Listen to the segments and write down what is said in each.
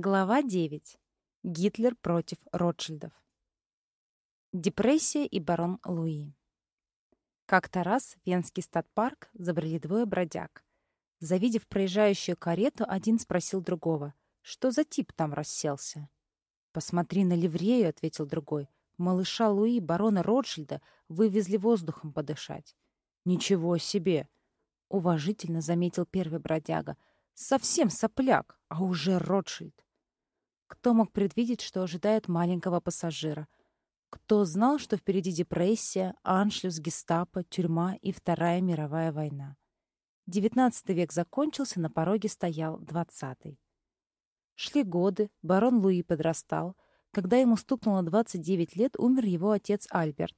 Глава 9. Гитлер против Ротшильдов. Депрессия и барон Луи. Как-то раз в Венский стадпарк забрели двое бродяг. Завидев проезжающую карету, один спросил другого, что за тип там расселся. «Посмотри на ливрею», — ответил другой. «Малыша Луи, барона Ротшильда, вывезли воздухом подышать». «Ничего себе!» — уважительно заметил первый бродяга. «Совсем сопляк, а уже Ротшильд». Кто мог предвидеть, что ожидает маленького пассажира? Кто знал, что впереди депрессия, аншлюс, гестапо, тюрьма и Вторая мировая война? Девятнадцатый век закончился, на пороге стоял двадцатый. Шли годы, барон Луи подрастал. Когда ему стукнуло 29 лет, умер его отец Альберт.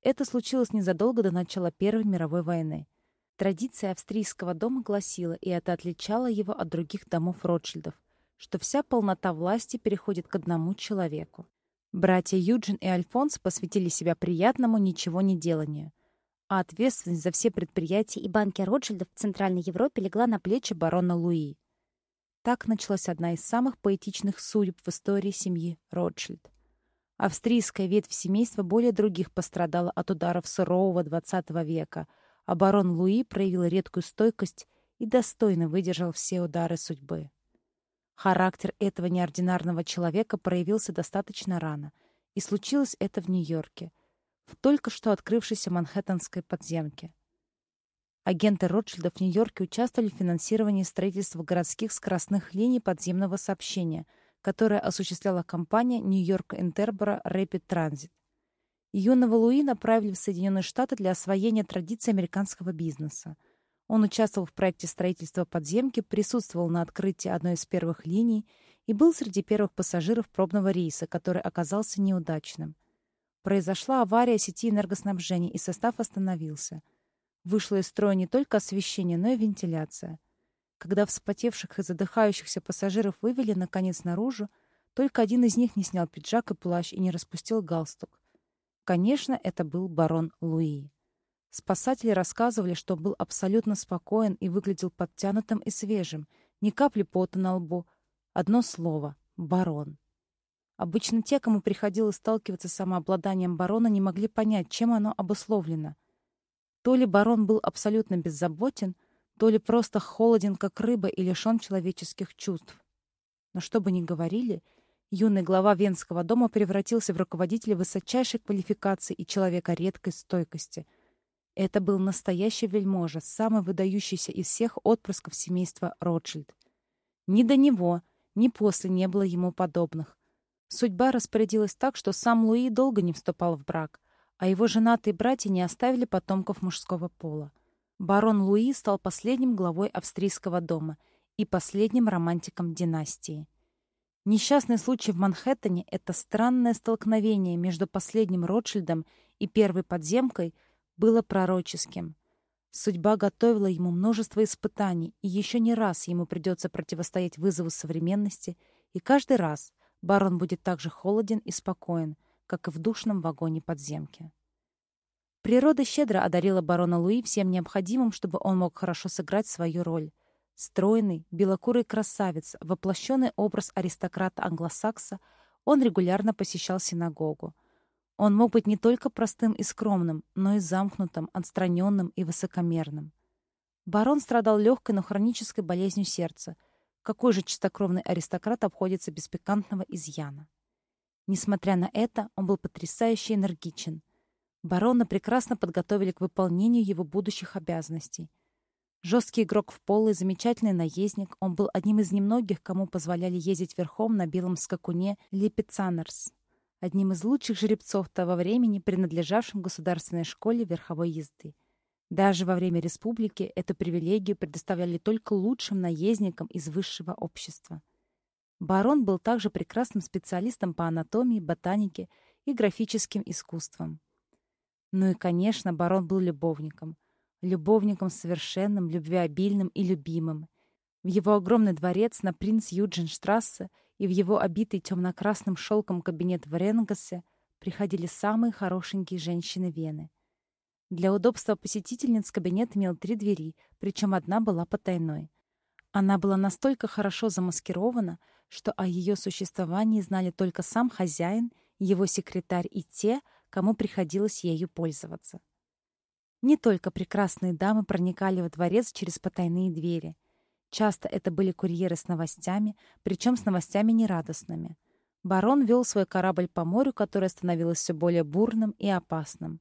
Это случилось незадолго до начала Первой мировой войны. Традиция австрийского дома гласила, и это отличало его от других домов Ротшильдов – что вся полнота власти переходит к одному человеку. Братья Юджин и Альфонс посвятили себя приятному ничего не деланию, а ответственность за все предприятия и банки Ротшильдов в Центральной Европе легла на плечи барона Луи. Так началась одна из самых поэтичных судеб в истории семьи Ротшильд. Австрийская ветвь семейства более других пострадала от ударов сурового XX века, а барон Луи проявил редкую стойкость и достойно выдержал все удары судьбы. Характер этого неординарного человека проявился достаточно рано, и случилось это в Нью-Йорке, в только что открывшейся Манхэттенской подземке. Агенты Ротшильда в Нью-Йорке участвовали в финансировании строительства городских скоростных линий подземного сообщения, которое осуществляла компания Нью-Йорк Интербора Rapid Transit. Юного Луи направили в Соединенные Штаты для освоения традиций американского бизнеса — он участвовал в проекте строительства подземки, присутствовал на открытии одной из первых линий и был среди первых пассажиров пробного рейса, который оказался неудачным. Произошла авария сети энергоснабжения, и состав остановился. Вышло из строя не только освещение, но и вентиляция. Когда вспотевших и задыхающихся пассажиров вывели, наконец, наружу, только один из них не снял пиджак и плащ и не распустил галстук. Конечно, это был барон Луи. Спасатели рассказывали, что был абсолютно спокоен и выглядел подтянутым и свежим, ни капли пота на лбу. Одно слово — барон. Обычно те, кому приходилось сталкиваться с самообладанием барона, не могли понять, чем оно обусловлено. То ли барон был абсолютно беззаботен, то ли просто холоден, как рыба, и лишен человеческих чувств. Но что бы ни говорили, юный глава Венского дома превратился в руководителя высочайшей квалификации и человека редкой стойкости — это был настоящий вельможа, самый выдающийся из всех отпрысков семейства Ротшильд. Ни до него, ни после не было ему подобных. Судьба распорядилась так, что сам Луи долго не вступал в брак, а его женатые братья не оставили потомков мужского пола. Барон Луи стал последним главой австрийского дома и последним романтиком династии. Несчастный случай в Манхэттене — это странное столкновение между последним Ротшильдом и первой подземкой — было пророческим. Судьба готовила ему множество испытаний, и еще не раз ему придется противостоять вызову современности, и каждый раз барон будет так же холоден и спокоен, как и в душном вагоне подземки. Природа щедро одарила барона Луи всем необходимым, чтобы он мог хорошо сыграть свою роль. Стройный, белокурый красавец, воплощенный образ аристократа-англосакса, он регулярно посещал синагогу — он мог быть не только простым и скромным, но и замкнутым, отстраненным и высокомерным. Барон страдал легкой, но хронической болезнью сердца. Какой же чистокровный аристократ обходится без пикантного изъяна? Несмотря на это, он был потрясающе энергичен. Барона прекрасно подготовили к выполнению его будущих обязанностей. Жесткий игрок в поло и замечательный наездник, он был одним из немногих, кому позволяли ездить верхом на белом скакуне Липецанерс одним из лучших жеребцов того времени, принадлежавшим государственной школе верховой езды. Даже во время республики эту привилегию предоставляли только лучшим наездникам из высшего общества. Барон был также прекрасным специалистом по анатомии, ботанике и графическим искусствам. Ну и, конечно, барон был любовником. Любовником совершенным, любвеобильным и любимым. В его огромный дворец на принц Юджинштрассе и в его обитый темно-красным шелком кабинет в Ренгасе приходили самые хорошенькие женщины Вены. Для удобства посетительниц кабинет имел три двери, причем одна была потайной. Она была настолько хорошо замаскирована, что о ее существовании знали только сам хозяин, его секретарь и те, кому приходилось ею пользоваться. Не только прекрасные дамы проникали во дворец через потайные двери. Часто это были курьеры с новостями, причем с новостями нерадостными. Барон вел свой корабль по морю, которое становилось все более бурным и опасным.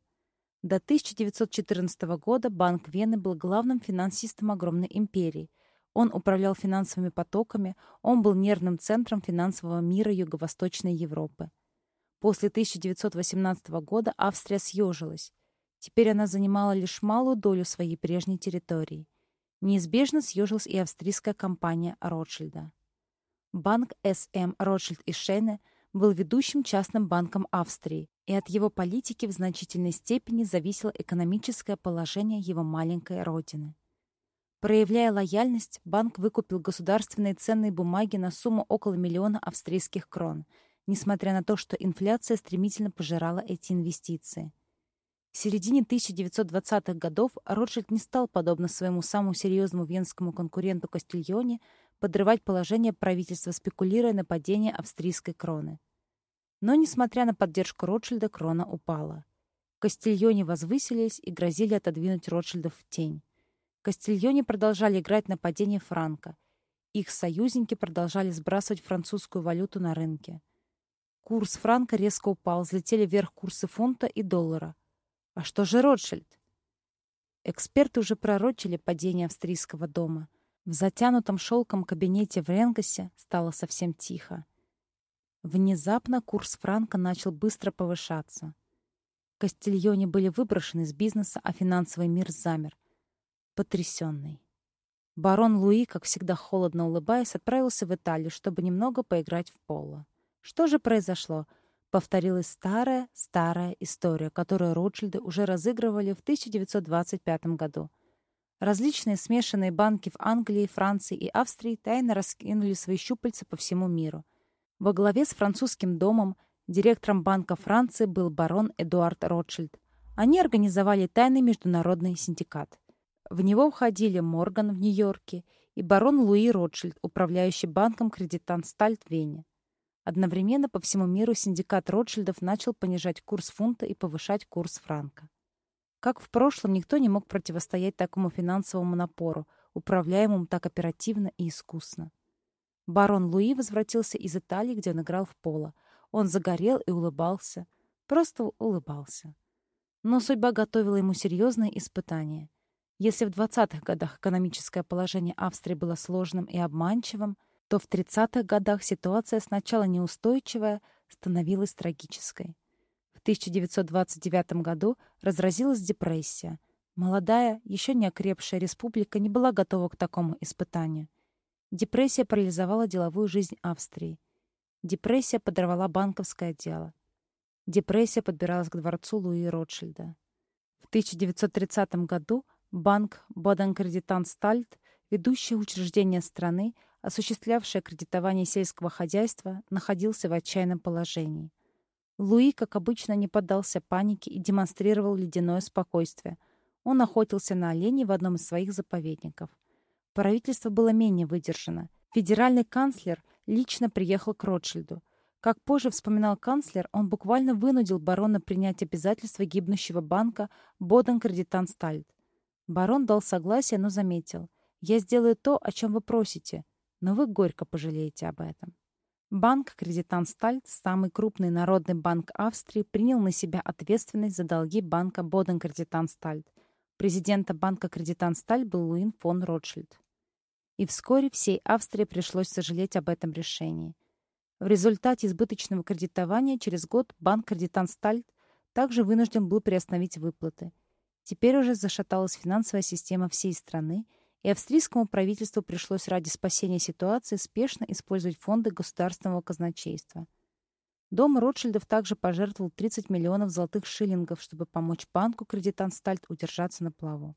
До 1914 года Банк Вены был главным финансистом огромной империи. Он управлял финансовыми потоками, он был нервным центром финансового мира Юго-Восточной Европы. После 1918 года Австрия съежилась. Теперь она занимала лишь малую долю своей прежней территории. Неизбежно съежилась и австрийская компания Ротшильда. Банк СМ Ротшильд и Шейне был ведущим частным банком Австрии, и от его политики в значительной степени зависело экономическое положение его маленькой родины. Проявляя лояльность, банк выкупил государственные ценные бумаги на сумму около миллиона австрийских крон, несмотря на то, что инфляция стремительно пожирала эти инвестиции. В середине 1920-х годов Ротшильд не стал, подобно своему самому серьезному венскому конкуренту Кастильоне, подрывать положение правительства, спекулируя на падение австрийской кроны. Но, несмотря на поддержку Ротшильда, крона упала. Кастильоне возвысились и грозили отодвинуть Ротшильдов в тень. Кастильоне продолжали играть на падение франка. Их союзники продолжали сбрасывать французскую валюту на рынке. Курс франка резко упал, взлетели вверх курсы фунта и доллара — а что же Ротшильд? Эксперты уже пророчили падение австрийского дома. В затянутом шелком кабинете в Ренгосе стало совсем тихо. Внезапно курс франка начал быстро повышаться. Кастильоне были выброшены из бизнеса, а финансовый мир замер. Потрясенный. Барон Луи, как всегда холодно улыбаясь, отправился в Италию, чтобы немного поиграть в поло. Что же произошло? Повторилась старая, старая история, которую Ротшильды уже разыгрывали в 1925 году. Различные смешанные банки в Англии, Франции и Австрии тайно раскинули свои щупальца по всему миру. Во главе с французским домом директором Банка Франции был барон Эдуард Ротшильд. Они организовали тайный международный синдикат. В него входили Морган в Нью-Йорке и барон Луи Ротшильд, управляющий банком Кредитанстальт в Вене. Одновременно по всему миру синдикат Ротшильдов начал понижать курс фунта и повышать курс франка. Как в прошлом, никто не мог противостоять такому финансовому напору, управляемому так оперативно и искусно. Барон Луи возвратился из Италии, где он играл в поло. Он загорел и улыбался. Просто улыбался. Но судьба готовила ему серьезные испытания. Если в 20-х годах экономическое положение Австрии было сложным и обманчивым, то в 30-х годах ситуация сначала неустойчивая, становилась трагической. В 1929 году разразилась депрессия. Молодая, еще не окрепшая республика не была готова к такому испытанию. Депрессия парализовала деловую жизнь Австрии. Депрессия подорвала банковское дело. Депрессия подбиралась к дворцу Луи Ротшильда. В 1930 году банк Боденкредитанстальт, ведущее учреждение страны, осуществлявший кредитование сельского хозяйства, находился в отчаянном положении. Луи, как обычно, не поддался панике и демонстрировал ледяное спокойствие. Он охотился на оленей в одном из своих заповедников. Правительство было менее выдержано. Федеральный канцлер лично приехал к Ротшильду. Как позже вспоминал канцлер, он буквально вынудил барона принять обязательства гибнущего банка Боден Кредитанстальд. Барон дал согласие, но заметил. «Я сделаю то, о чем вы просите но вы горько пожалеете об этом. Банк Кредитанстальт, самый крупный народный банк Австрии, принял на себя ответственность за долги банка Боден Кредитанстальт. Президента банка Кредитанстальт был Луин фон Ротшильд. И вскоре всей Австрии пришлось сожалеть об этом решении. В результате избыточного кредитования через год банк Кредитанстальт также вынужден был приостановить выплаты. Теперь уже зашаталась финансовая система всей страны, и австрийскому правительству пришлось ради спасения ситуации спешно использовать фонды государственного казначейства. Дом Ротшильдов также пожертвовал 30 миллионов золотых шиллингов, чтобы помочь банку Кредитанстальт удержаться на плаву.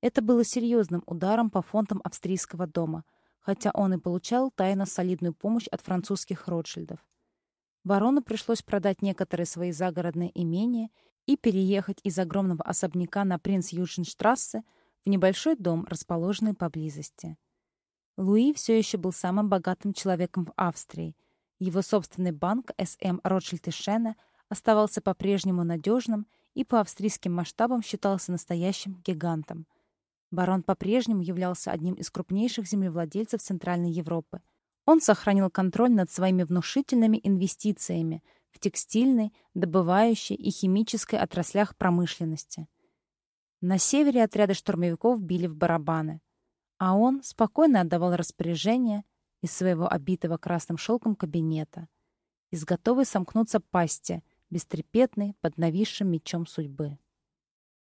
Это было серьезным ударом по фондам австрийского дома, хотя он и получал тайно солидную помощь от французских Ротшильдов. Барону пришлось продать некоторые свои загородные имения и переехать из огромного особняка на принц Юджинштрассе в небольшой дом, расположенный поблизости. Луи все еще был самым богатым человеком в Австрии. Его собственный банк СМ Ротшильд и Шена оставался по-прежнему надежным и по австрийским масштабам считался настоящим гигантом. Барон по-прежнему являлся одним из крупнейших землевладельцев Центральной Европы. Он сохранил контроль над своими внушительными инвестициями в текстильной, добывающей и химической отраслях промышленности. На севере отряды штурмовиков били в барабаны. А он спокойно отдавал распоряжения из своего обитого красным шелком кабинета, из готовой сомкнуться пасти, бестрепетной под нависшим мечом судьбы.